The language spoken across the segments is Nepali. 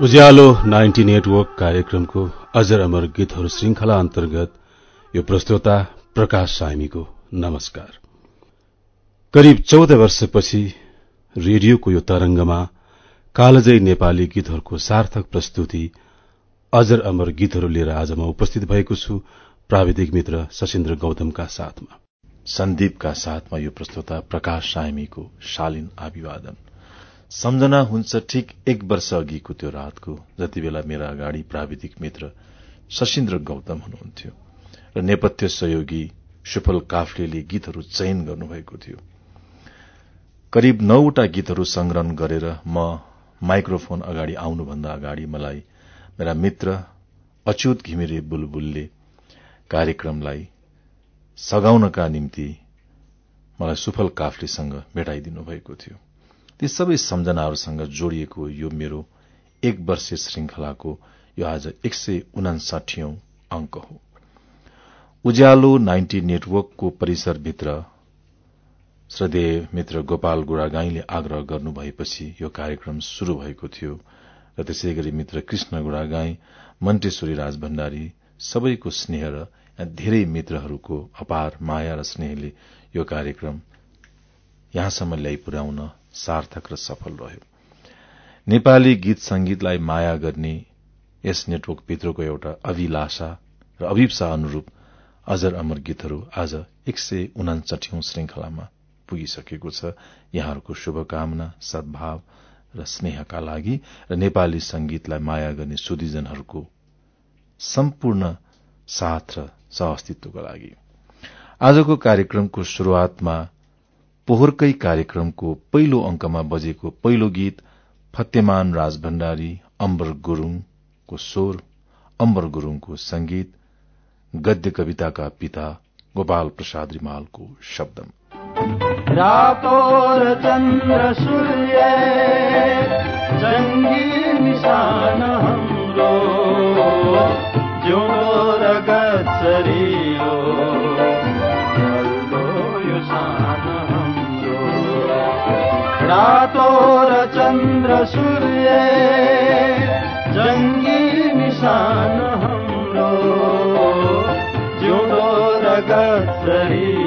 उज्यालो नाइन्टी नेटवर्क कार्यक्रमको अजर अमर गीतहरू श्रृंखला अन्तर्गत यो प्रस्तोता प्रकाश सामीको नमस्कार। करिब चौध वर्षपछि रेडियोको यो तरंगमा कालजयी नेपाली गीतहरूको सार्थक प्रस्तुति अजर अमर गीतहरू लिएर आज म उपस्थित भएको छु प्राविधिक मित्र सशिन्द्र गौतमका साथमा। सन्दीपका साथमा यो प्रस्तोता प्रकाश सामीको शालीन अभिवादन। सम्झना हुन्छ ठिक एक वर्ष अघिको त्यो रातको जति बेला मेरा अगाडि प्राविधिक मित्र सशिन्द्र गौतम हुनुहुन्थ्यो र नेपथ्य सहयोगी सुफल काफ्लेले गीतहरू चयन गर्नुभएको थियो। करिब नौवटा गीतहरू संग्रहण गरेर म माइक्रोफोन अगाडि आउनुभन्दा अगाडि मलाई मेरा मित्र अच्युत घिमिरे बुलबुलले कार्यक्रमलाई सघाउनका निम्ति मलाई सुफल काफ्लेसँग भेटाइदिनु भएको थियो। ती सबै सम्झनाहरूसँग जोडिएको यो मेरो एक वर्षे श्रृंखलाको यो आज एक सय उनासाठी अंक हो। उज्यालो नाइन्टी नेटवर्कको परिसरभित्र श्रद्धेय मित्र गोपाल गुडागाईले आग्रह गर्नु भएपछि यो कार्यक्रम शुरू भएको थियो र त्यसै गरी मित्र कृष्ण गुडागाई मन्टेश्वरी राज भण्डारी सबैको स्नेह र धेरै मित्रहरूको अपार माया र स्नेहले यो कार्यक्रम यहाँसम्म ल्याइ पुर्याउन सार्थक र सफल रह्यो। नेपाली गीत संगीतलाई माया गर्ने यस नेटवर्कभित्रको एउटा अभिलाषा र अभिप्सा अनुरूप अजर अमर गीतहरू आज एक सय उनासाठी श्रृंखलामा पुगिसकेको छ। यहाँहरूको शुभकामना सद्भाव र स्नेहका लागि र नेपाली संगीतलाई माया गर्ने सुधिजनहरूको सम्पूर्ण साथ र सहअस्तित्वको लागि। आजको कार्यक्रमको शुरूआतमा पोहोरकै कार्यक्रमको पहिलो अंकमा बजेको पहिलो गीत फतेमान राज भण्डारी अम्बर गुरूङको स्वर अम्बर गुरूङको संगीत गद्य कविताका पिता गोपाल प्रसाद रिमालको शब्दमा। निशान रातो र चन्द्र सूर्य जङ्गी निशान हाम्रो। जिउँदो र गच्छरियो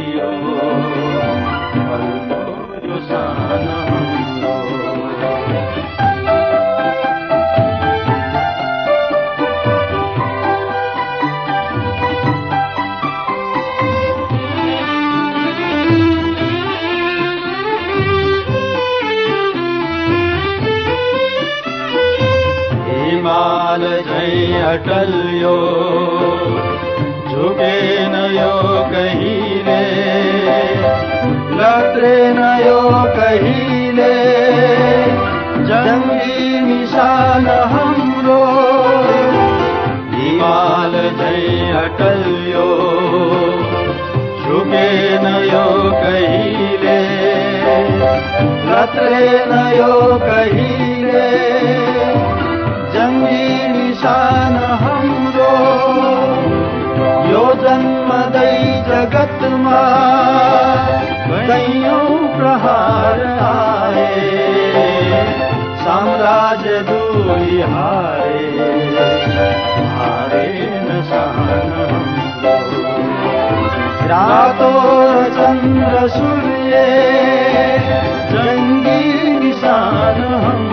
अटल यो झुकेन यो कहिले यो कहिले? जङ्गी निशान हाम्रो हिमाल झै अटल यो यो कहिले? लत्रेन यो कहिले? निशान हाम्रो। यो जन्मदै जगतमा कैयौँ प्रहार आए। साम्राज्य दुई हारे हारे हाम्रो। रातो चन्द्र सूर्य जङ्गी निशान हाम्रो।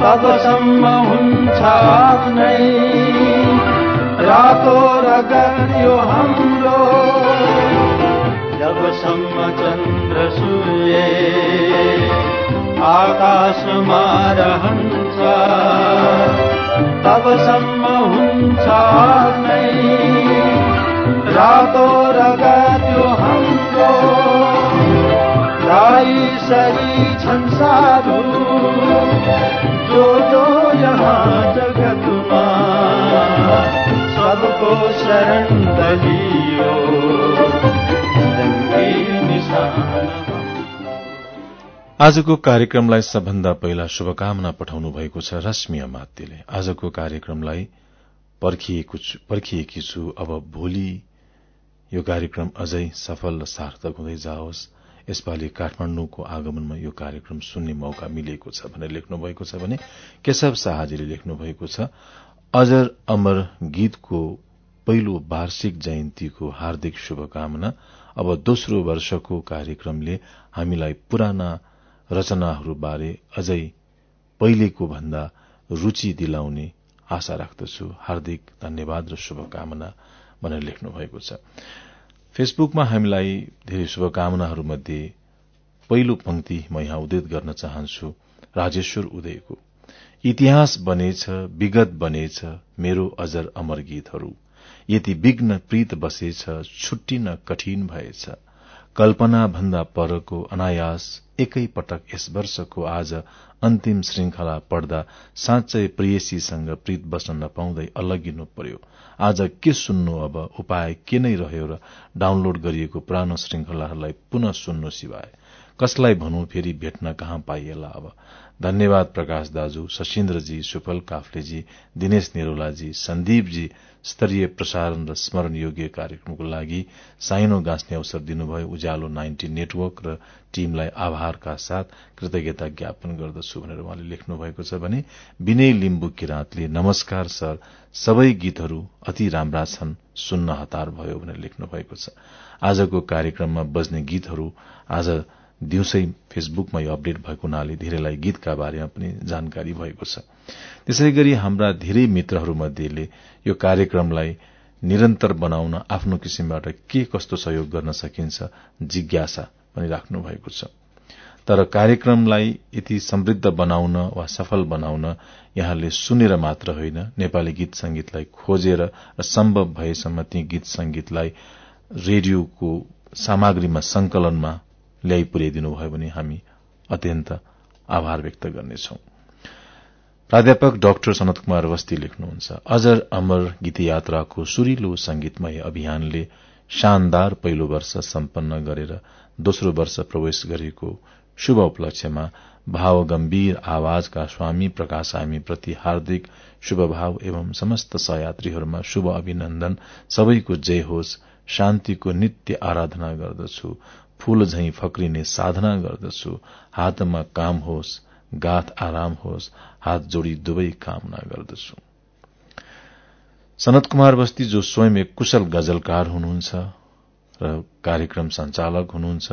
तबसम्म हुन्छ आफ्नै रातो रगत यो हाम्रो जबसम्म चन्द्र सूर्य आकाशमा रहन्छ तबसम्म हुन्छ आफ्नै रातो रगत यो राई सरी छन् साधु। जो जो यहाँ जगतमा सबको शरण दलियो। आजको कार्यक्रमलाई सबभन्दा पहिला शुभकामना पठाउनु भएको छ रश्मि अमात्यले। आजको कार्यक्रमलाई पर्खिएकी छु। अब भोलि यो कार्यक्रम अझै सफल र सार्थक हुँदै जाओस्। यसपालि काठमाण्डुको आगमनमा यो कार्यक्रम सुन्ने मौका मिलेको छ भनेर लेख्नु भएको छ भने केशव शाहजीले लेख्नु भएको छ अजर अमर गीतको पहिलो वार्षिक जयन्तीको हार्दिक शुभकामना। अब दोस्रो वर्षको कार्यक्रमले हामीलाई पुराना रचनाहरूबारे अझै पहिलेको भन्दा रूचि दिलाउने आशा राख्दछु। हार्दिक धन्यवाद र शुभकामना भनेर लेख्नु भएको छ। फेसबुकमा हामीलाई धेरै शुभकामनाहरूमध्ये पहिलो पंक्ति म यहाँ उदित गर्न चाहन्छु। राजेश्वर उदयको। इतिहास बनेछ विगत बनेछ मेरो अजर अमर गीतहरू। यति विघ्न प्रीत बसेछ छुट्टिन कठिन भएछ। कल्पना भन्दा परको अनायास एकै पटक यस वर्षको आज अन्तिम श्रृंखला पढ्दा साँच्चै प्रियसीसँग प्रीत बस्न नपाउँदै अलगिनु पर्यो। आज के सुन्नु अब? उपाय के नै रह्यो र डाउनलोड गरिएको पुरानो श्रृंखलाहरूलाई पुनः सुन्नु सिवाय। कसलाई भनौं फेरि भेट्न कहाँ पाइएला अब? धन्यवाद प्रकाश दाजु शशीन्द्रजी सुफल काफ्लेजी दिनेश निरोलाजी सन्दीपजी स्तरीय प्रसारण र स्मरण योग्य कार्यक्रमको लागि साइनो गाँच्ने अवसर दिनुभयो। उज्यालो नाइन्टी नेटवर्क र टीमलाई आभारका साथ कृतज्ञता ज्ञापन गर्दछु भनेर उहाँले लेख्नु भएको छ भने विनय लिम्बु किराँतले नमस्कार सर सबै गीतहरू अति राम्रा छन् सुन्न हतार भयो भनेर लेख्नु भएको छ। आजको कार्यक्रममा बज्ने गीतहरू आज दिउँसै फेसबुकमा यो अपडेट भएको हुनाले धेरैलाई गीतका बारेमा पनि जानकारी भएको छ। त्यसै गरी हाम्रा धेरै मित्रहरूमध्येले यो कार्यक्रमलाई निरन्तर बनाउन आफ्नो किसिमबाट के कस्तो सहयोग गर्न सकिन्छ जिज्ञासा पनि राख्नु भएको छ। तर कार्यक्रमलाई यति समृद्ध बनाउन वा सफल बनाउन यहाँले सुनेर मात्र होइन नेपाली गीत संगीतलाई खोजेर र सम्भव भएसम्म ती गीत संगीतलाई रेडियोको सामग्रीमा संकलनमा ल्याइ पुर्याइदिनु भयो भने हामी अत्यन्त आभार व्यक्त गर्नेछौ। प्राध्यापक डाक्टर सनत कुमार अवस्थी लेख्नुहुन्छ अजर अमर गीत यात्राको सुरिलो संगीतमय अभियानले शानदार पहिलो वर्ष सम्पन्न गरेर दोस्रो वर्ष प्रवेश गरेको शुभ उपलक्ष्यमा भाव गम्भीर आवाजका स्वामी प्रकाश प्रति हार्दिक शुभभाव एवं समस्त सहयात्रीहरूमा शुभ अभिनन्दन। सबैको जय होस् शान्तिको नित्य आराधना गर्दछु। फूल झैं फक्रिने साधना गर्दछु। हातमा काम होस् गाथ आराम होस् हात जोडी दुवै कामना गर्दछु। सनत कुमार बस्ती जो स्वयं एक कुशल गजलकार हुनुहुन्छ र कार्यक्रम संचालक हुनुहुन्छ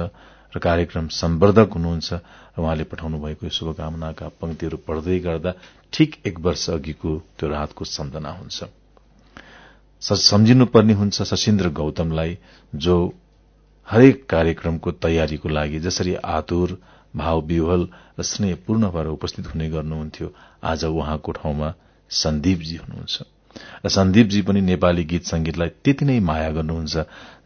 र कार्यक्रम सम्वर्धक हुनुहुन्छ र उहाँले पठाउनु भएको शुभकामनाका पंक्तिहरू पढ्दै गर्दा ठिक एक वर्ष अघिको त्यो रातको सम्झना हुन्छ। सम्झिनुपर्ने हुन्छ सशिन्द्र गौतमलाई जो हरेक कार्यक्रमको तयारीको लागि जसरी आतुर भाव विवल र स्नेहपूर्ण भएर उपस्थित हुने गर्नुहुन्थ्यो आज उहाँको ठाउँमा सन्दीपजी हुनुहुन्छ। र सन्दीपजी पनि नेपाली गीत संगीतलाई त्यति नै माया गर्नुहुन्छ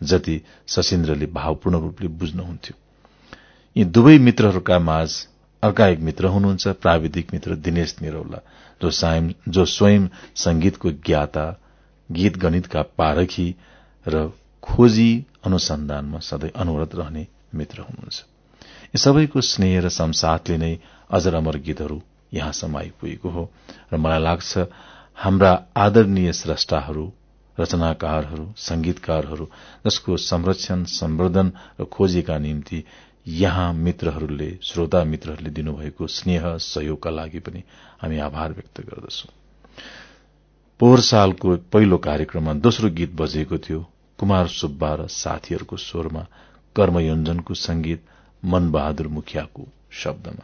जति सशिन्द्रले भावपूर्ण रूपले बुझ्नुहुन्थ्यो। यी दुवै मित्रहरूका माझ अर्का एक मित्र हुनुहुन्छ प्राविधिक मित्र दिनेश निरौला जो, जो स्वयं संगीतको ज्ञाता गीत गणितका पारखी र खोजी अनुसन्धानमा सधैँ अनुरत रहने मित्र हुनुहुन्छ। यी सबैको स्नेह र संसाथले नै अजर अमर गीतहरू यहाँसम्म आइपुगेको हो र मलाई लाग्छ हाम्रा आदरणीय स्रष्टाहरू रचनाकारहरू संगीतकारहरू जसको संरक्षण सम्वर्धन र खोजीका निम्ति यहाँ मित्रहरूले श्रोता मित्रहरूले दिनुभएको स्नेह सहयोगका लागि पनि हामी आभार व्यक्त गर्दछौ। पोहोर सालको पहिलो कार्यक्रममा दोस्रो गीत बजेको थियो। कुमार सुब्बा र साथीहरूको स्वरमा कर्मयोजनको संगीत मनबहादुर मुखियाको शब्दमा।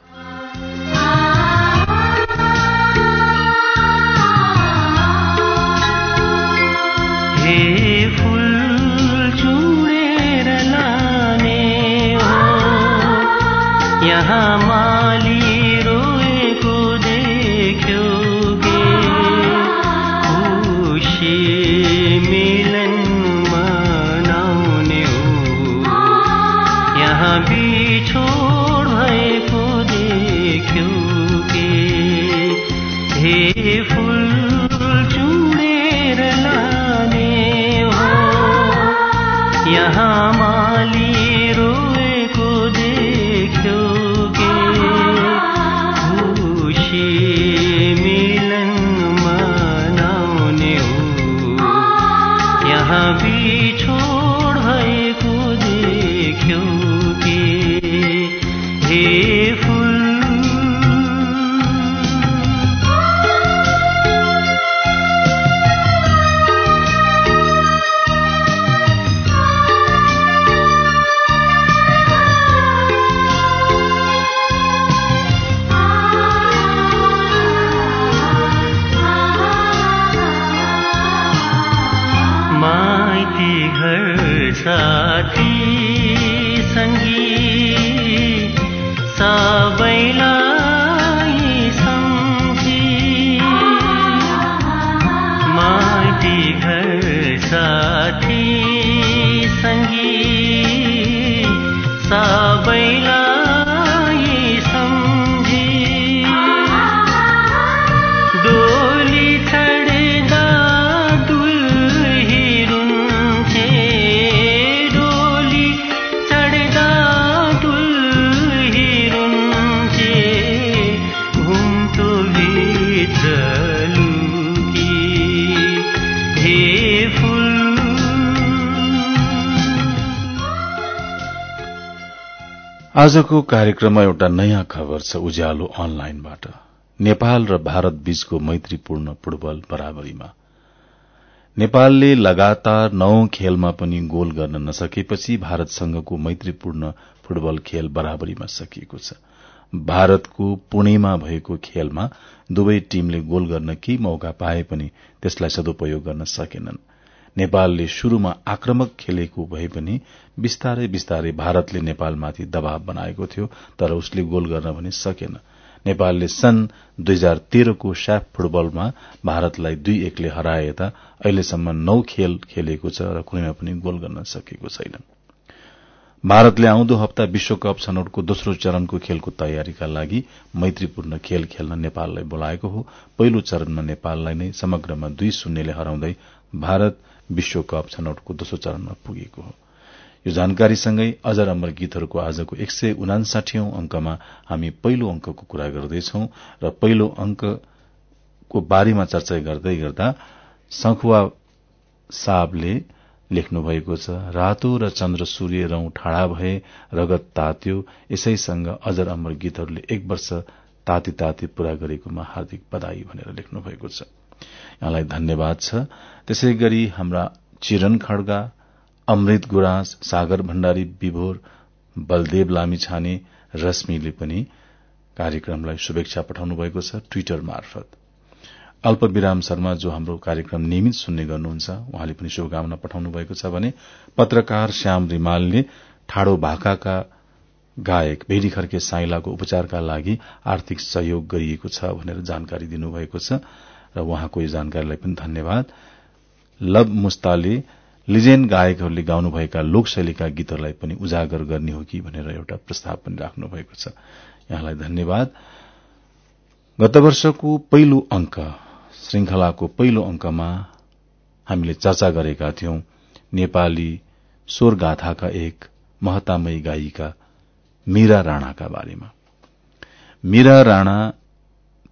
आजको कार्यक्रममा एउटा नयाँ खबर छ उज्यालो अनलाइनबाट। नेपाल र भारत बीचको मैत्रीपूर्ण फुटबल बराबरीमा। नेपालले लगातार नौ खेलमा पनि गोल गर्न नसकेपछि भारतसँगको मैत्रीपूर्ण फुटबल खेल बराबरीमा सकिएको छ। भारतको पुणेमा भएको खेलमा दुवै टीमले गोल गर्न केही मौका पाए पनि त्यसलाई सदुपयोग गर्न सकेनन्। नेपालले शुरूमा आक्रमक खेलेको भए पनि बिस्तारै बिस्तारै भारतले नेपालमाथि दबाव बनाएको थियो तर उसले गोल गर्न पनि सकेन। नेपालले सन् दुई हजार तेह्रको स्याफ फुटबलमा भारतलाई दुई एकले हराए यता अहिलेसम्म नौ खेल खेलेको छ र कुनैमा पनि गोल गर्न सकेको छैन। भारतले आउँदो हप्ता विश्वकप छनौटको दोस्रो चरणको खेलको तयारीका लागि मैत्रीपूर्ण खेल खेल्न नेपाललाई बोलाएको हो। पहिलो चरणमा नेपाललाई नै समग्रमा दुई शून्यले हराउँदै भारत विश्वकप छनौटको दोस्रो चरणमा पुगेको हो। यो जानकारीसँगै अजर अमर गीतहरूको आजको एक सय उनासाठी अंकमा हामी पहिलो अंकको कुरा गर्दैछौ र पहिलो अंकको बारेमा चर्चा गर्दै गर्दा संखुवा साहबले लेख्नु भएको छ रातो र चन्द्र सूर्य रौं ठाडा भए रगत तात्यो यसैसँग अजर अमर गीतहरूले एक वर्ष ताती ताती पूरा गरेकोमा हार्दिक बधाई भनेर लेख्नु भएको छ। यहाँलाई धन्यवाद छ। त्यसै गरी हाम्रा चिरन खड्गा अमृत गुराँस सागर भण्डारी विभोर बलदेव लामिछाने रश्मिले पनि कार्यक्रमलाई शुभेच्छा पठाउनु भएको छ ट्विटर मार्फत। अल्पविराम शर्मा जो हाम्रो कार्यक्रम नियमित सुन्ने गर्नुहुन्छ उहाँले पनि शुभकामना पठाउनु भएको छ भने पत्रकार श्याम रिमालले ठाडो भाकाका गायक भेडी खर्के साइलाको उपचारका लागि आर्थिक सहयोग गरिएको छ भनेर जानकारी दिनुभएको छ। र उहाँको यो जानकारीलाई पनि धन्यवाद। लब मुस्ताले लिजेन्ड गायकहरूले गाउनुभएका लोकशैलीका गीतहरूलाई पनि उजागर गर्ने हो कि भनेर एउटा प्रस्ताव पनि राख्नु भएको छ। यहाँलाई धन्यवाद। गत वर्षको पहिलो अंक श्रृंखलाको पहिलो अंकमा हामीले चर्चा गरेका थियौं। नेपाली स्वर गाथाका एक महतामयी गायिका मीरा राणाका बारेमा। मीरा राणा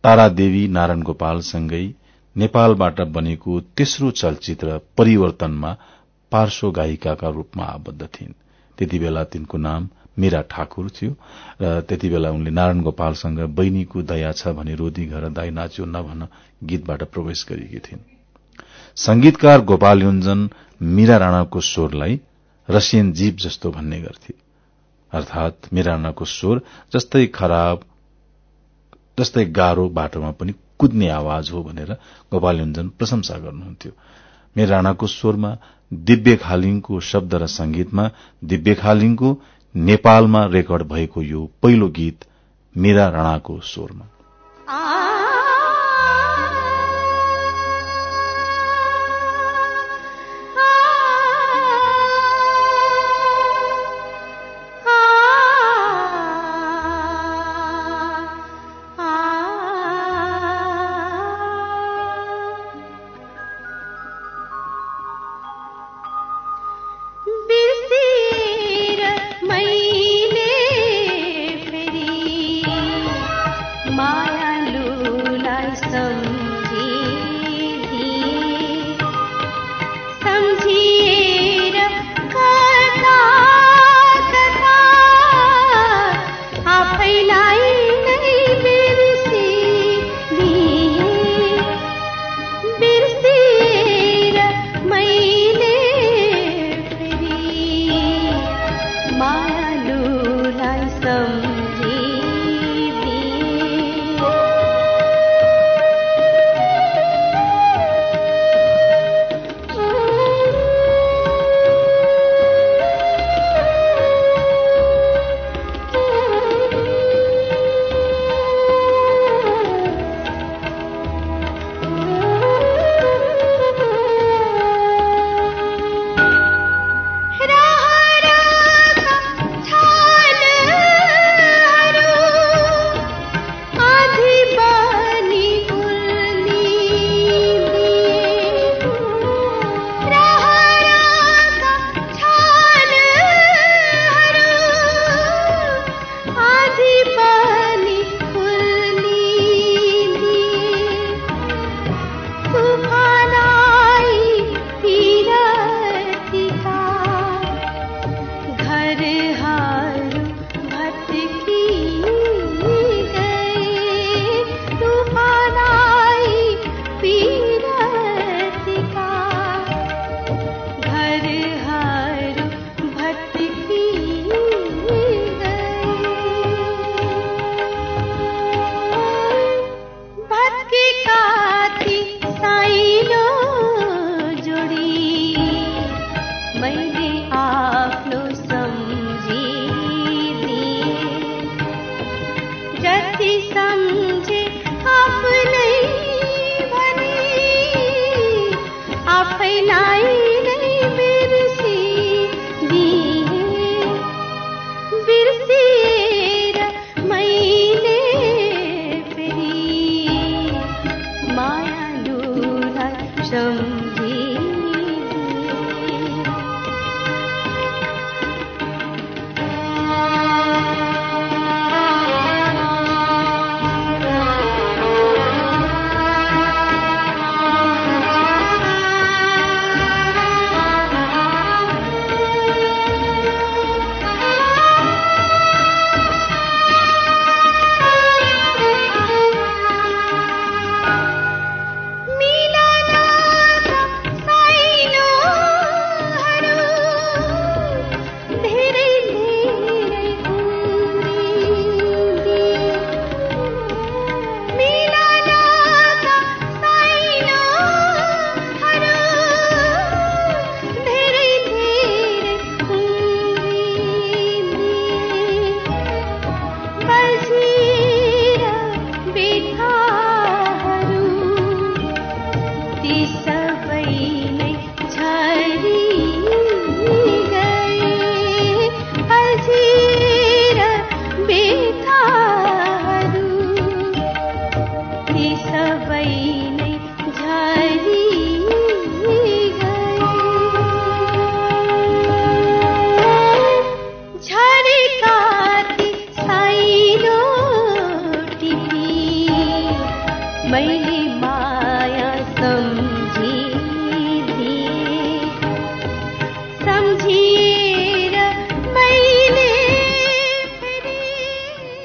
तारादेवी नारायण गोपालसँगै नेपालबाट बनेको तेस्रो चलचित्र परिवर्तनमा पार्श्व गायिकाका रूपमा आबद्ध थिइन्। त्यति बेला तिनको नाम मीरा ठाकुर थियो र त्यति बेला उनले नारायण गोपालसँग बहिनीको दया छ भने रोधी घर दाई नाच्यो नभन गीतबाट प्रवेश गरेकी थिइन्। संगीतकार गोपाल योन्जन मीरा राणाको स्वरलाई रसियन जीव जस्तो भन्ने गर्थे। अर्थात मीरा राणाको स्वर जस्तै खराब जस्तै गाह्रो बाटोमा पनि कुद्ने आवाज हो भनेर गोपाल योन्जन प्रशंसा गर्नुहुन्थ्यो। मेरा राणाको स्वरमा दिव्य खालिङको शब्द र संगीतमा दिव्य खालिङको नेपालमा रेकर्ड भएको यो पहिलो गीत मेरा राणाको स्वरमा।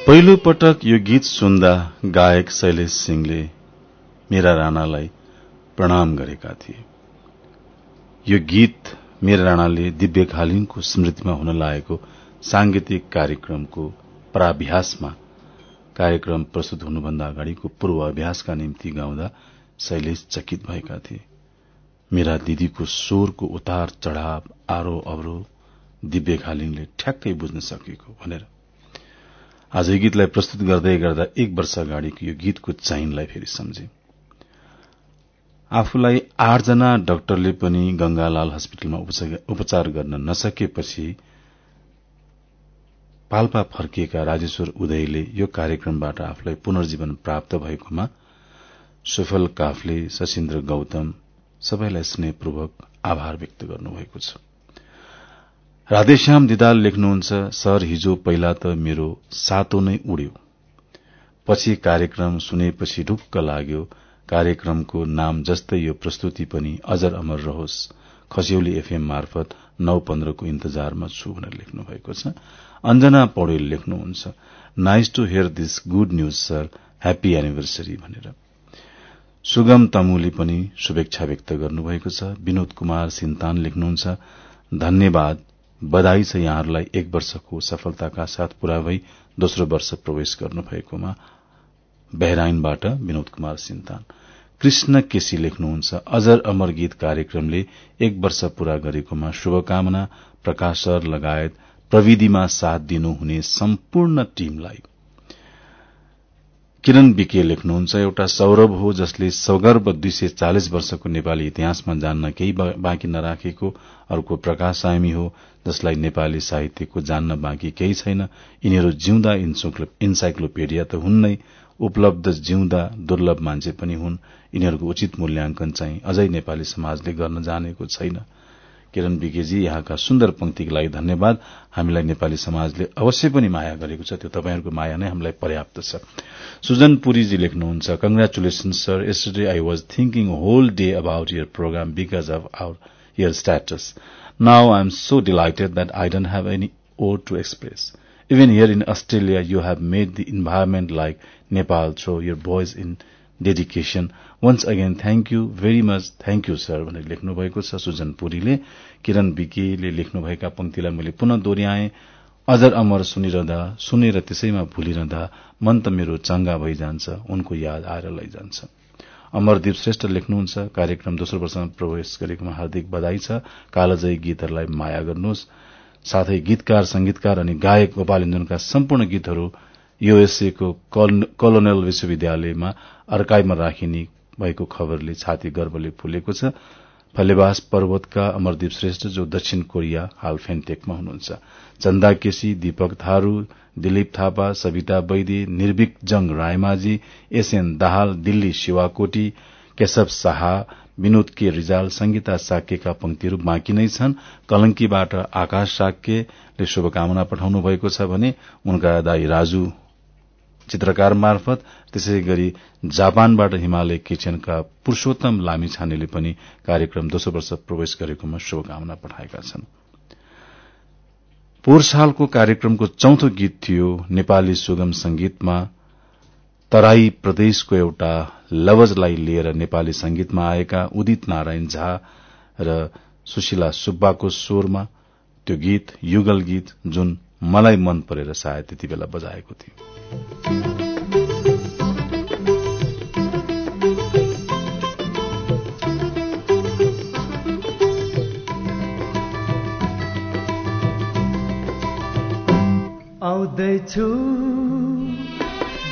पहिलो पटक यो गीत सुन्दा गायक शैलेश सिंहले मेरा राणालाई प्रणाम गरेका थिए। यो गीत मेरा राणाले दिव्य खालिङको स्मृतिमा हुन लागेको सांगीतिक कार्यक्रमको प्राभ्यासमा कार्यक्रम प्रस्तुत हुनुभन्दा अगाडिको पूर्वाभ्यासका निम्ति गाउँदा शैलेश चकित भएका थिए। मेरा दिदीको स्वरको उतार चढ़ाव आरो अवरो दिव्य घालिङले ठ्याक्कै बुझ्न सकेको भनेर। आज गीतलाई प्रस्तुत गर्दै गर्दा एक वर्ष अगाडिको यो गीतको चाहिनलाई फेरि सम्झे। आफूलाई आठजना डाक्टरले पनि गंगालाल हस्पिटलमा उपचार गर्न नसकेपछि पाल्पा फर्किएका राजेश्वर उदयले यो कार्यक्रमबाट आफूलाई पुनर्जीवन प्राप्त भएकोमा सुफल काफले सशिन्द्र गौतम सबैलाई स्नेहपूर्वक आभार व्यक्त गर्नुभएको छ। राधेश्याम दिदाल लेख्नुहुन्छ सर हिजो पहिला त मेरो सातो नै उड्यो। पछि कार्यक्रम सुनेपछि ढुक्क लाग्यो। कार्यक्रमको नाम जस्तै यो प्रस्तुति पनि अजर अमर रहोस्। खस्यौली एफएम मार्फत नौ पन्ध्रको इन्तजारमा छु भनेर लेख्नु भएको छ। अञ्जना पौडेल लेख्नुहुन्छ nice to hear this good news sir happy anniversary भनेर। सुगम तमुले पनि शुभेच्छा व्यक्त गर्नुभएको छ। विनोद कुमार सिन्तान लेख्नुहुन्छ धन्यवाद। बधाई छ यहाँहरूलाई। एक वर्षको सफलताका साथ पूरा भई दोस्रो वर्ष प्रवेश गर्नुभएकोमा। बहराइनबाट विनोद कुमार सिन्तान। कृष्ण केसी लेख्नुहुन्छ। अजर अमर गीत कार्यक्रमले एक वर्ष पूरा गरेकोमा शुभकामना प्रकाशर लगायत प्रविधिमा साथ दिनुहुने सम्पूर्ण टीमलाई। किरण विके लेख्नुहुन्छ एउटा सौरभ हो जसले सौगर्भ दुई सय चालिस वर्षको नेपाली इतिहासमा जान्न केही बाँकी नराखेको अर्को प्रकाश सामी हो जसलाई नेपाली साहित्यको जान्न बाँकी केही छैन। यिनीहरू जिउँदा इन्साइक्लोपीडिया त हुन् नै उपलब्ध जिउँदा दुर्लभ मान्छे पनि हुन्। यिनीहरूको उचित मूल्याङ्कन चाहिँ अझै नेपाली समाजले गर्न जानेको छैन। किरण विकेजी यहाँका सुन्दर पंक्तिको लागि धन्यवाद। हामीलाई नेपाली समाजले अवश्य पनि माया गरेको छ। त्यो तपाईँहरूको माया नै हामीलाई पर्याप्त छ। सुजन पुरीजी लेख्नुहुन्छ congratulation sir yesterday I was thinking whole day about your programme because of our your status now I am so delighted that I don't have any word to express. Even here in Australia, you have made the environment like Nepal. Through your boys in dedication once again thank you very much thank you sir भनेर लेख्नु भएको छ सुजन पुरीले। किरण विकीले लेख्नुभएका पंक्तिलाई मैले पुनः दोहोऱ्याएँ। अजर अमर सुनिरहँदा सुनेर त्यसैमा भूलिरहँदा मन त मेरो चंगा भइजान्छ उनको याद आएर लैजान्छ। अमरदीप श्रेष्ठ लेख्नुहुन्छ कार्यक्रम दोस्रो वर्षमा प्रवेश गरेकोमा हार्दिक बधाई छ। कालजयी गीतहरूलाई माया गर्नुहोस्। साथै गीतकार संगीतकार अनि गायक गोपाल इन्दनका सम्पूर्ण गीतहरू यूएसए को कोलोनल विश्वविद्यालयमा अर्काइमा राखिने भएको खबरले छाती गर्वले फुलेको छ। फलेवास पर्वतका अमरदीप श्रेष्ठ जो दक्षिण कोरिया हाल फेन्टेकमा हुनुहुन्छ। चन्दा KC Deepak Tharu Dilip Thapa Savita Vaidi Nirbhik Jung Raimajhi S N Dahal Dilli Shivakoti Keshav Shah Binod K Rijal Sangita साक्यका पंक्तिहरू बाँकी नै छन्। कलंकीबाट आकाश साक्यले शुभकामना पठाउनु भएको छ भने उनका दाई राजु चित्रकार मार्फत त्यसै गरी जापानबाट हिमालय किचनका पुरूषोत्तम लामिछानेले पनि कार्यक्रम दोस्रो वर्ष प्रवेश गरेकोमा शुभकामना पठाएका छन्। पोहोर सालको कार्यक्रमको चौथो गीत थियो नेपाली सुगम संगीतमा तराई प्रदेशको एउटा लवजलाई लिएर नेपाली संगीतमा आएका उदित नारायण झा र सुशीला सुब्बाको स्वरमा त्यो गीत युगल गीत जुन मलाई मन परेर सायद त्यति बेला बजाएको थियो। आउँदैछु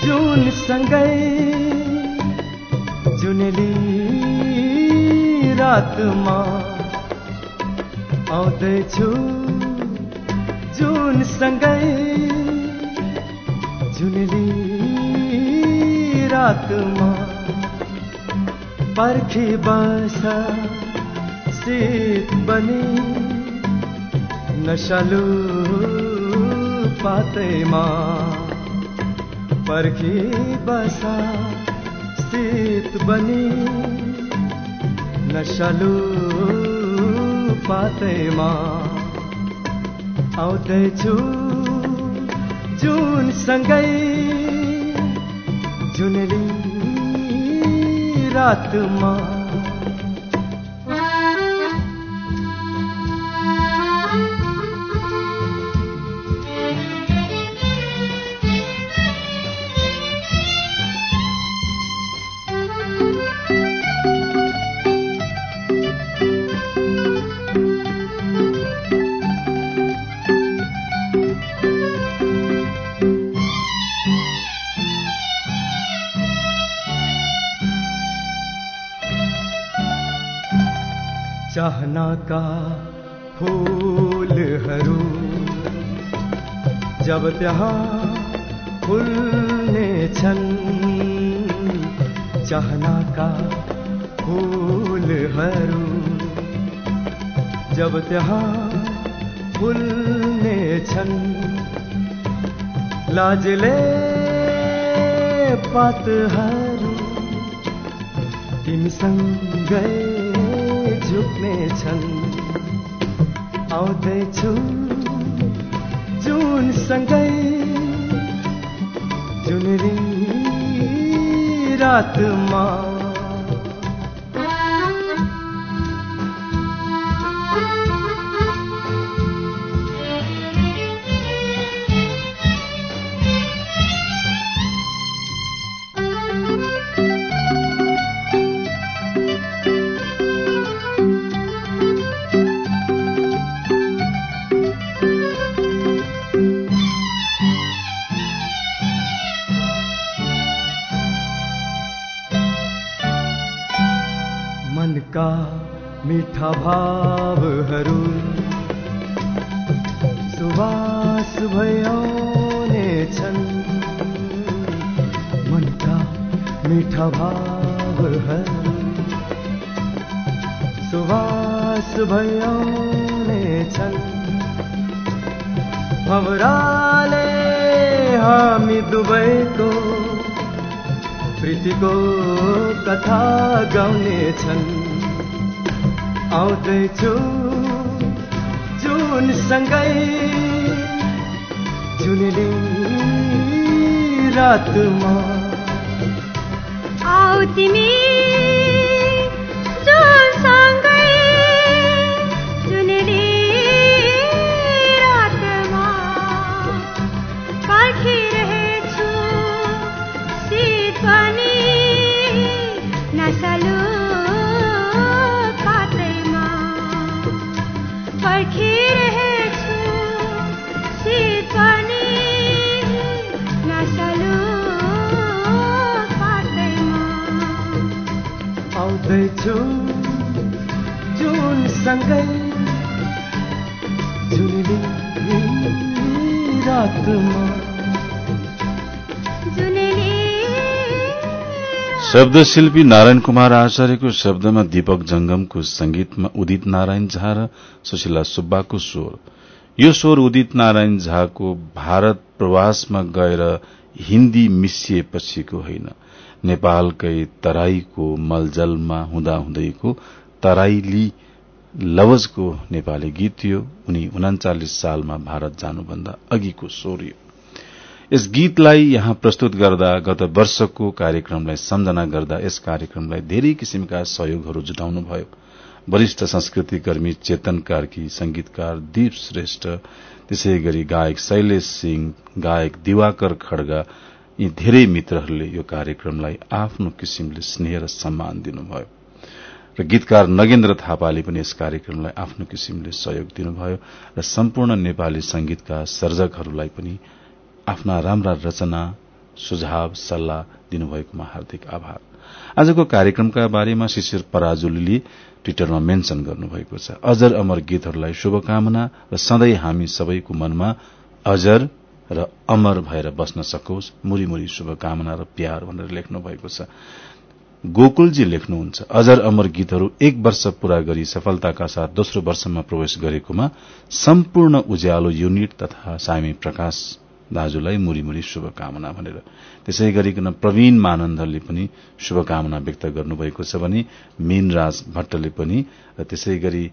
जुन सँगै जुनेली रातमा। आउँदैछु जुन सँगै जुनेली रातमा पर्खी बस शीत बनी नशालु पातैमा पर्खी बसा शीत बनी नशालु पातैमा आउँदैछु। जुन सँगै जुनेली रातमा चाहनाका फूलहरू। जब त्यहाँ फुल्ने छन् चाहनाका फूलहरू। जब त्यहाँ फुल्ने छन् लाजले पातहरू तिमीसँगै झुक्ने छन् आउँदैछु जुन सँगै जुनरी रातमा मनका मिठा भावहरू सुवास भयाउने छन्। मनका मिठा भावहरू सुवास भयाउने छन्। भवराले हामी दुवैको प्रीतिको कथा गाउने छन्। आउँदैछु। जुन सँगै जुनले रातमा। आऊ तिमी। सँगै जुनले रातमा जुनेली शब्दशिल्पी नारायण कुमार आचार्यको शब्दमा दीपक जंगमको संगीतमा उदित नारायण झा र सुशीला सुब्बाको स्वर। यो स्वर उदित नारायण झाको भारत प्रवासमा गएर हिन्दी मिसिएपछिको होइन। नेपालकै तराईको मलजलमा हुँदाहुँदैको तराईली लवजको नेपाली गीत थियो। उनी उनाचालिस सालमा भारत जानुभन्दा अघिको स्वर यो यस गीतलाई यहाँ प्रस्तुत गर्दा गत वर्षको कार्यक्रमलाई सम्झना गर्दा यस कार्यक्रमलाई धेरै किसिमका सहयोगहरू जुटाउनुभयो। वरिष्ठ संस्कृति कर्मी चेतन कार्की संगीतकार दीप श्रेष्ठ त्यसै गरी गायक शैलेश सिंह गायक दिवाकर खड्गा यी धेरै मित्रहरूले यो कार्यक्रमलाई आफ्नो किसिमले स्नेह र सम्मान दिनुभयो। र गीतकार नगेन्द्र थापाले पनि यस कार्यक्रमलाई आफ्नो किसिमले सहयोग दिनुभयो र सम्पूर्ण नेपाली संगीतका सर्जकहरूलाई पनि आफ्ना राम्रा रचना सुझाव सल्लाह दिनुभएकोमा हार्दिक आभार। आजको कार्यक्रमका बारेमा शिशिर पराजुलीले ट्विटरमा मेन्शन गर्नुभएको छ। अजर अमर गीतहरूलाई शुभकामना र सधैँ हामी सबैको मनमा अजर र अमर भएर बस्न सकोस् मुरी मुरी शुभकामना र प्यार भनेर लेख्नु भएको छ। गोकुलजी लेख्नुहुन्छ अजर अमर गीतहरू एक वर्ष पूरा गरी सफलताका साथ दोस्रो वर्षमा प्रवेश गरेकोमा सम्पूर्ण उज्यालो युनिट तथा सामी प्रकाश दाजुलाई मुरीमुरी शुभकामना भनेर। त्यसै गरिकन प्रवीण मानन्दले पनि शुभकामना व्यक्त गर्नुभएको छ भने मीनराज भट्टले पनि र त्यसै गरी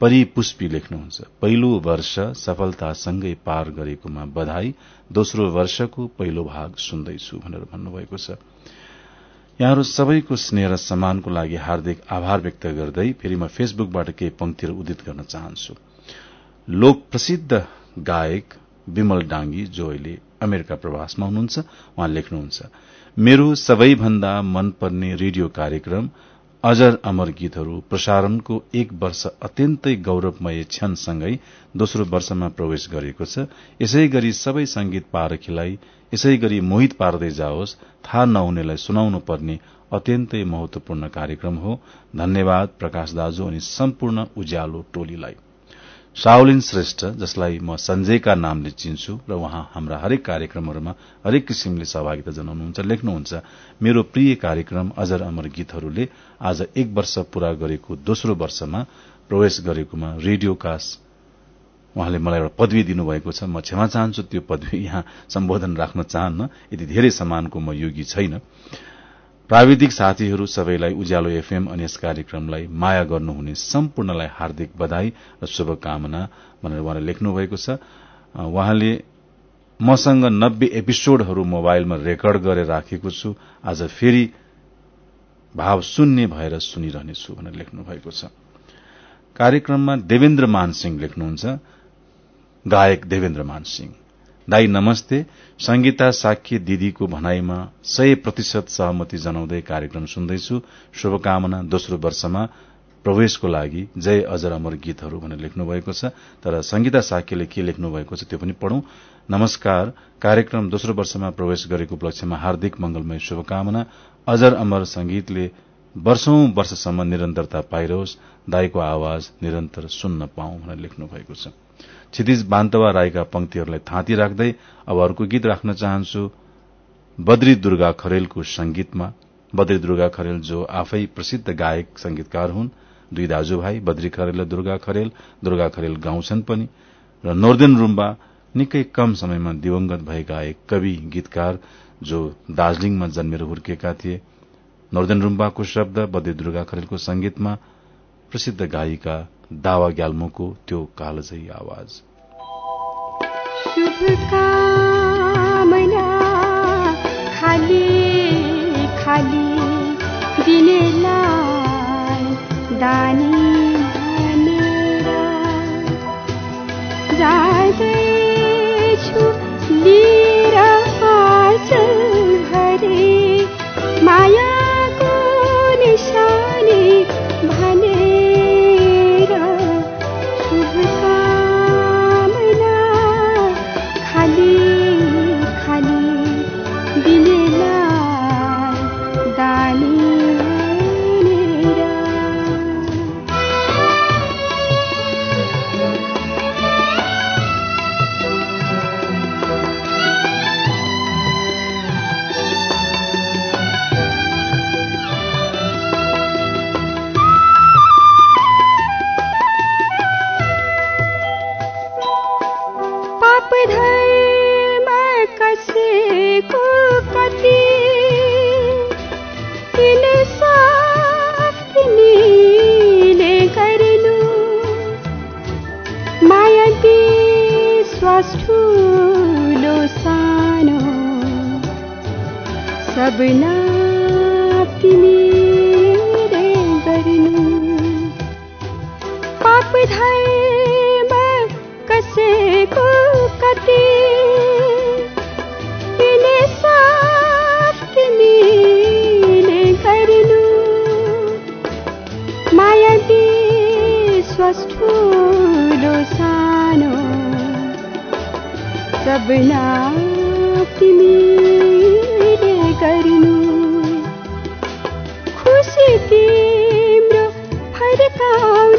परिपुष्पी लेख्नुहुन्छ पहिलो वर्ष सफलतासँगै पार गरेकोमा बधाई दोस्रो वर्षको पहिलो भाग सुन्दैछु भनेर भन्नुभएको छ। यहाँहरू सबैको स्नेह र सम्मानको लागि हार्दिक आभार व्यक्त गर्दै फेरि म फेसबुकबाट केही पंक्तिहरू उदित गर्न चाहन्छु। लोक प्रसिद्ध गायक विमल डांगी जो अहिले अमेरिका प्रवासमा हुनुहुन्छ उहाँ लेख्नुहुन्छ मेरो सबैभन्दा मनपर्ने रेडियो कार्यक्रम अजर अमर गीतहरू प्रसारणको एक वर्ष अत्यन्तै गौरवमय क्षणसँगै दोस्रो वर्षमा प्रवेश गरेको छ। यसै गरी सबै संगीत पारखीलाई यसै गरी मोहित पार्दै जाओस् थाहा नहुनेलाई सुनाउनु पर्ने अत्यन्तै महत्वपूर्ण कार्यक्रम हो। धन्यवाद प्रकाश दाजु अनि सम्पूर्ण उज्यालो टोलीलाई। शाओलिन श्रेष्ठ जसलाई म सञ्जयका नामले चिन्छु र उहाँ हाम्रा हरेक कार्यक्रमहरूमा हरेक किसिमले सहभागिता जनाउनुहुन्छ लेख्नुहुन्छ। मेरो प्रिय कार्यक्रम अजर अमर गीतहरूले आज एक वर्ष पूरा गरेको दोस्रो वर्षमा प्रवेश गरेकोमा रेडियो कास्ट उहाँले मलाई एउटा पदवी दिनुभएको छ। म क्षमा चाहन्छु त्यो पदवी यहाँ सम्बोधन राख्न चाहन्न। यति धेरै सम्मानको म योगी छैन। प्राविधिक साथीहरू सबैलाई उज्यालो एफएम अनि यस कार्यक्रमलाई माया गर्नुहुने सम्पूर्णलाई हार्दिक बधाई र शुभकामना भनेर उहाँले लेख्नु भएको छ उहाँले मसँग नब्बे एपिसोडहरू मोबाइलमा रेकर्ड गरेर राखेको छु। आज फेरि भाव शून्य भएर सुनिरहनेछु भनेर लेख्नु भएको छ। कार्यक्रममा देवेन्द्र मान सिंह लेख्नुहुन्छ। गायक देवेन्द्र मान सिंह। दाई नमस्ते। संगीता साक्य दिदीको भनाईमा सय प्रतिशत सहमति जनाउँदै कार्यक्रम सुन्दैछु। शुभकामना दोस्रो वर्षमा प्रवेशको लागि जय अजर अमर गीतहरू भनेर लेख्नु भएको छ। तर संगीता साक्यले के लेख्नु भएको छ त्यो पनि पढौं। नमस्कार। कार्यक्रम दोस्रो वर्षमा प्रवेश गरेको उपलक्ष्यमा हार्दिक मंगलमय शुभकामना। अजर अमर संगीतले वर्षौं वर्षसम्म निरन्तरता पाइरहोस् दाईको आवाज निरन्तर सुन्न पाऊ भनेर लेख्नु भएको छ। क्षितिज बान्तवा राईका पंक्तिहरूलाई थाँती राख्दै अब अर्को गीत राख्न चाहन्छु। बद्री दुर्गा खरेलको संगीतमा। बद्री दुर्गा खरेल जो आफै प्रसिद्ध गायक संगीतकार हुन्। दुई दाजुभाइ बद्री खरेल र दुर्गा खरेल। दुर्गा खरेल गाउँछन् पनि। र नोर्देन रूम्बा निकै कम समयमा दिवंगत भएका एक कवि गीतकार जो दार्जीलिङमा जन्मेर हुर्केका थिए। नोर्देन रूम्बाको शब्द बद्री दुर्गा खरेलको संगीतमा प्रसिद्ध गायिका दावा ग्याल्मोको त्यो कालजै आवाज। कसैको कति तिमीले गर्नु माया ठुलो सानो। सब नाप तिमीले गर्नु खुसी तिम्रो फर्काउन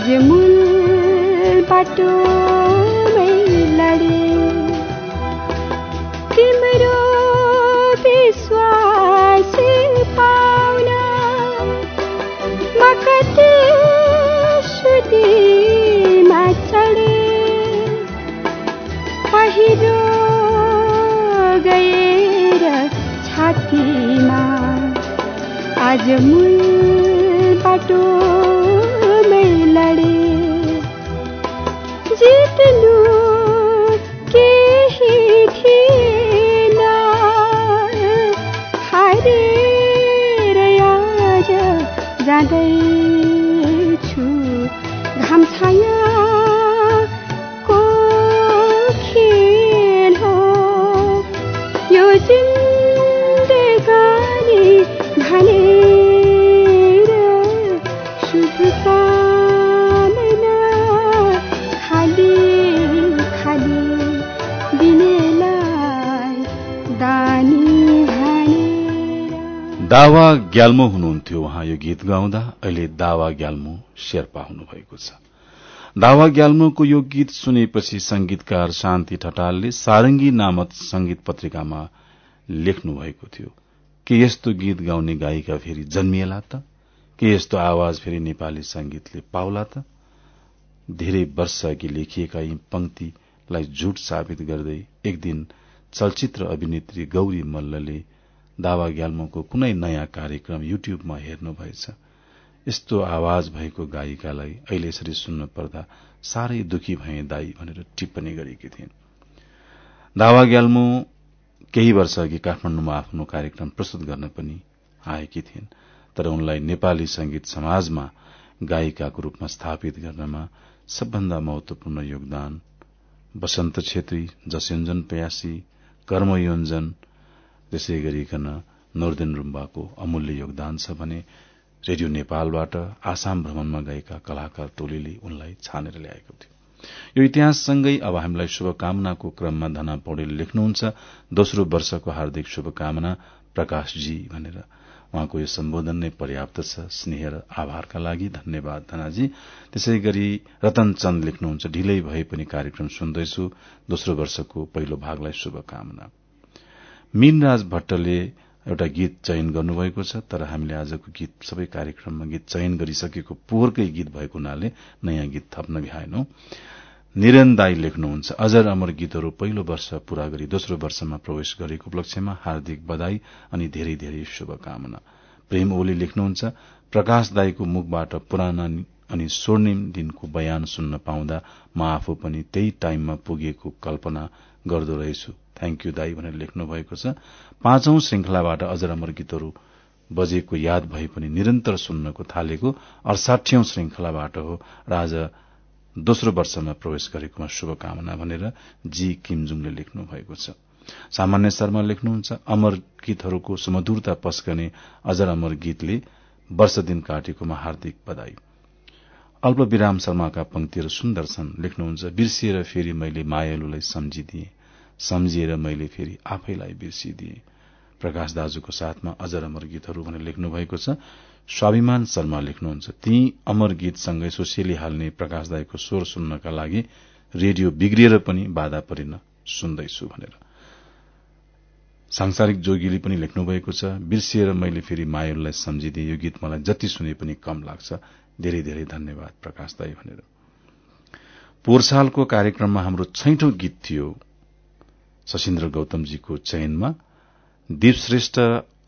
आज मूल बाटो लडे। तिम्रो विश्वास पाउन म कति सुतीमा चढे। पहिरो गएर छातीमा आज मूल दावा ग्याल्मो हुनुहुन्थ्यो उहाँ यो गीत गाउँदा। अहिले दावा ग्याल्मो शेर्पा हुनुभएको छ। दावा ग्याल्मोको यो गीत सुनेपछि संगीतकार शान्ति ठटालले सारंगी नामक संगीत पत्रिकामा लेख्नु भएको थियो। के यस्तो गीत गाउने गायिका फेरि जन्मिएला त? के यस्तो आवाज फेरि नेपाली संगीतले पाउला त? धेरै वर्ष अघि लेखिएका यी पंक्तिलाई झूट साबित गर्दै एक दिन चलचित्र अभिनेत्री गौरी मल्लले दावा ग्याल्मोको कुनै नयाँ कार्यक्रम युट्युबमा हेर्नुभएछ यस्तो आवाज भएको गायिकालाई अहिले यसरी सुन्न पर्दा साह्रै दुखी भए दाई भनेर टिप्पणी गरेकी थिइन्। दावा ग्याल्मो केही वर्ष अघि काठमाण्डुमा आफ्नो कार्यक्रम प्रस्तुत गर्न पनि आएकी थिइन् तर उनलाई नेपाली संगीत समाजमा गायिकाको रूपमा स्थापित गर्नमा सबभन्दा महत्वपूर्ण योगदान वसन्त छेत्री जसयोञ्जन प्यासी कर्मयोञ्जन त्यसै गरिकन नोर्देन रुम्बाको अमूल्य योगदान छ भने रेडियो नेपालबाट आसाम भ्रमणमा गएका कलाकार टोलीले उनलाई छानेर ल्याएको थियो। यो इतिहाससँगै अब हामीलाई शुभकामनाको क्रममा धना पौडेल लेख्नुहुन्छ। दोस्रो वर्षको हार्दिक शुभकामना प्रकाशजी भनेर। उहाँको यो सम्बोधन नै पर्याप्त छ। स्नेह र आभारका लागि धन्यवाद धनाजी। त्यसै गरी रतन चन्द लेख्नुहुन्छ। ढिलै भए पनि कार्यक्रम सुन्दैछु। दोस्रो वर्षको पहिलो भागलाई शुभकामना। मीनराज भट्टले एउटा गीत चयन गर्नुभएको छ तर हामीले आजको गीत सबै कार्यक्रममा गीत चयन गरिसकेको पोहोरकै गीत भएको हुनाले नयाँ गीत थप्न भ्याएनौ। निरन दाई लेख्नुहुन्छ अजर अमर गीतहरू पहिलो वर्ष पूरा गरी दोस्रो वर्षमा प्रवेश गरेको उपलक्ष्यमा हार्दिक बधाई अनि धेरै धेरै शुभकामना। प्रेम ओली लेख्नुहुन्छ प्रकाश दाईको मुखबाट पुराना अनि स्वर्णिम दिनको बयान सुन्न पाउँदा म आफू पनि त्यही टाइममा पुगेको कल्पना गर्दो रहेछु। थ्याङ्क यू दाई भनेर लेख्नु भएको छ। पाँचौं श्रृंखलाबाट अजर अमर गीतहरू बजेको याद भए पनि निरन्तर सुन्नको थालेको अडसाठौं श्रृंखलाबाट हो। र आज दोस्रो वर्षमा प्रवेश गरेकोमा शुभकामना भनेर जी किमजुङले लेख्नु भएको छ। सामान्य शर्मा लेख्नुहुन्छ अमर गीतहरूको सुमधुरता पस्कने अजर अमर गीतले वर्ष दिन काटेकोमा हार्दिक बधाई। अल्प विराम शर्माका पंक्तिहरू सुन्दर छन्। लेख्नुहुन्छ बिर्सिएर फेरि मैले मायालुलाई सम्झिदिए। सम्झिएर मैले फेरि आफैलाई बिर्सिदिए। प्रकाश दाजुको साथमा अजर अमर गीतहरू भनेर लेख्नु भएको छ। स्वाभिमान शर्मा लेख्नुहुन्छ। ती अमर गीतसँगै सोसियली हाल्ने प्रकाश दाईको स्वर सुन्नका लागि रेडियो बिग्रिएर पनि बाधा परिन सुन्दैछु भनेर। सांसारिक जोगीले पनि लेख्नु भएको छ। बिर्सिएर मैले फेरि मायुललाई सम्झिदिए। यो गीत मलाई जति सुने पनि कम लाग्छ। धेरै धेरै धन्यवाद प्रकाश दाई भनेर। पोहोर सालको कार्यक्रममा हाम्रो छैठौं गीत थियो। शशीन्द्र गौतमजीको चयनमा दीप श्रेष्ठ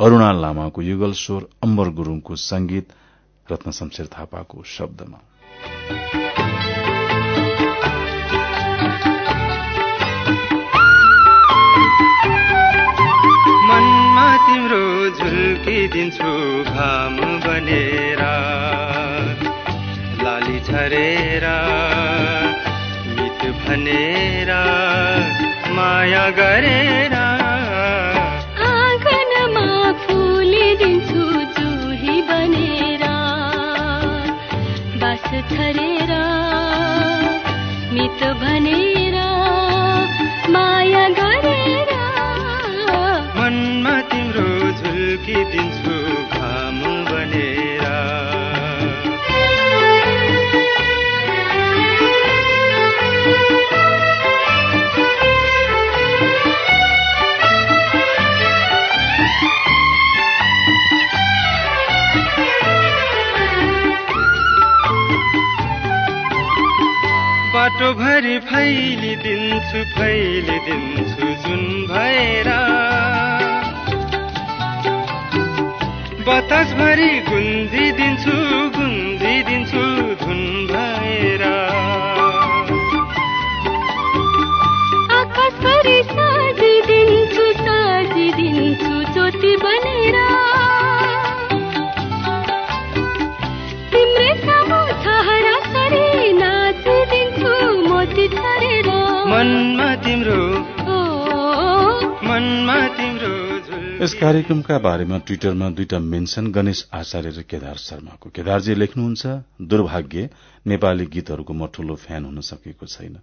अरूणा लामाको युगल स्वर अम्बर गुरूङको संगीत रत्न शमशेर थापाको शब्दमा। मनमा तिम्रो झुल्किदिन्छु घाम बनेर लाली छरेर मित भनेर माया गरेर आँगनमा फुलिदिन्छु जुही बनेर। बास छरेर मित भनेर। माया गरेर। मनमा तिम्रो झुल्किदिन्छु घाम बनेर। बाटोभरि फैलिदिन्छु फैलिदिन्छु जुन भएर। बतासभरि गुन्जिदिन्छु कार्यक्रमका बारेमा ट्विटरमा दुईटा मेन्सन गणेश आचार्य र केदार शर्माको। केदारजी लेख्नुहुन्छ दुर्भाग्य नेपाली गीतहरूको म ठूलो फ्यान हुन सकेको छैन।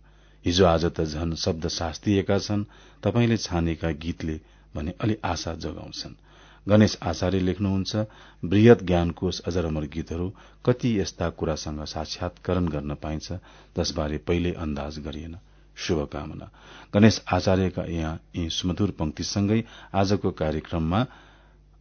हिजो आज त झन शब्द शास्तिएका छन् तपाईँले छानेका गीतले भने अलि आशा जगाउँछन् गणेश आचार्य लेख्नुहुन्छ वृहत ज्ञानकोश अजर अमर गीतहरू कति यस्ता कुरासँग साक्षात्करण गर्न पाइन्छ जसबारे पहिले अन्दाज गरिएन। शुभकामना। गणेश आचार्यका यहाँ यी सुमधुर पंक्तिसँगै आजको कार्यक्रममा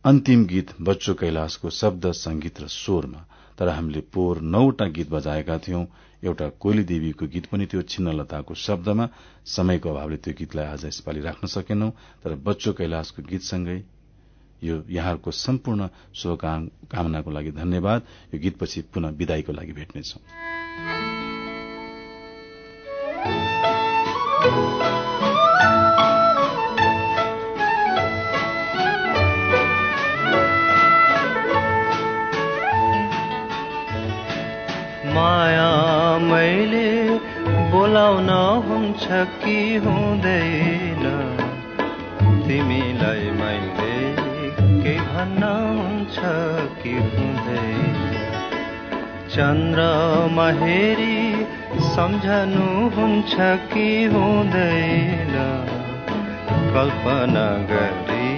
अन्तिम गीत बच्चो कैलाशको शब्द संगीत र स्वरमा। तर हामीले पोहोर नौवटा गीत बजाएका थियौं। एउटा कोइली देवीको गीत पनि थियो छिन्नलताको शब्दमा। समयको अभावले त्यो गीतलाई आज यसपालि राख्न सकेनौं। तर बच्चो कैलाशको गीतसँगै यो यहाँहरूको सम्पूर्ण शुभकामनाको लागि धन्यवाद। यो गीतपछि पुनः विदाईको लागि भेट्नेछौं। बोलाउन हुन्छ कि हुँदैन? तिमीलाई मैले के भन्न हुन्छ कि हुँदैन? चन्द्रमा हेरी सम्झनु हुन्छ कि हुँदैन? कल्पना गरी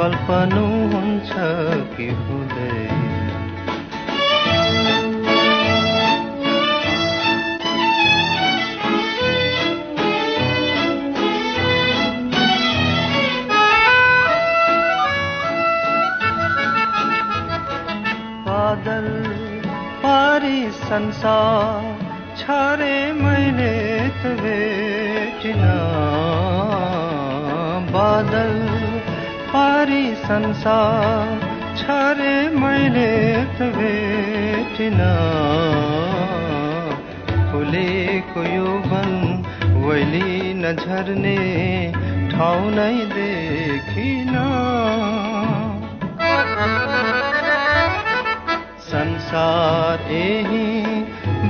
कल्पनु हुन्छ कि हुँदैन? संसार छारे मैले त भेटिन बादल पारी संसार छारे मैले त भेटिन फुलेको यो वन वैली नझर्ने ठाउँ नै। देखिन संसार यही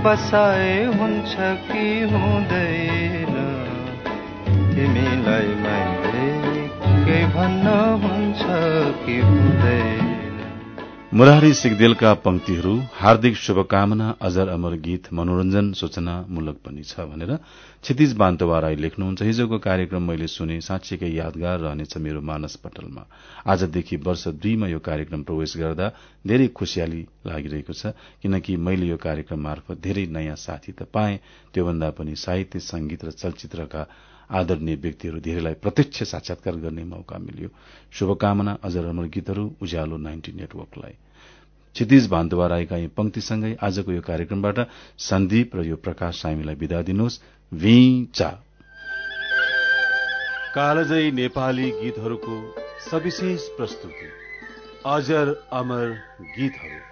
बसाए हुन्छ कि हुँदैन? तिमीलाई मैले केही भन्न हुन्छ कि हुँदैन? मुरारी सिगदेलका पंक्तिहरू हार्दिक शुभकामना अजर अमर गीत मनोरञ्जन सूचनामूलक पनि छ भनेर क्षितिज बान्तवा राई लेख्नुहुन्छ। हिजोको कार्यक्रम मैले सुने साँच्चीकै यादगार रहनेछ मेरो मानस पटलमा। आजदेखि वर्ष दुईमा यो कार्यक्रम प्रवेश गर्दा धेरै खुशियाली लागिरहेको छ किनकि मैले यो कार्यक्रम मार्फत धेरै नयाँ साथी त पाएँ त्योभन्दा पनि साहित्य संगीत र चलचित्रका आदरणीय व्यक्तिहरू धेरैलाई प्रत्यक्ष साक्षात्कार गर्ने मौका मिल्यो। शुभकामना अजर अमर गीतहरू उज्यालो नाइन्टी नेटवर्कलाई। क्षितिज भान्तवा राईका यी पंक्तिसँगै आजको यो कार्यक्रमबाट सन्दीप र यो प्रकाश सामीलाई विदा दिनुहोस्। चा। कालजयी नेपाली गीतहरूको सविशेष प्रस्तुति। अजर अमर गीतहरू।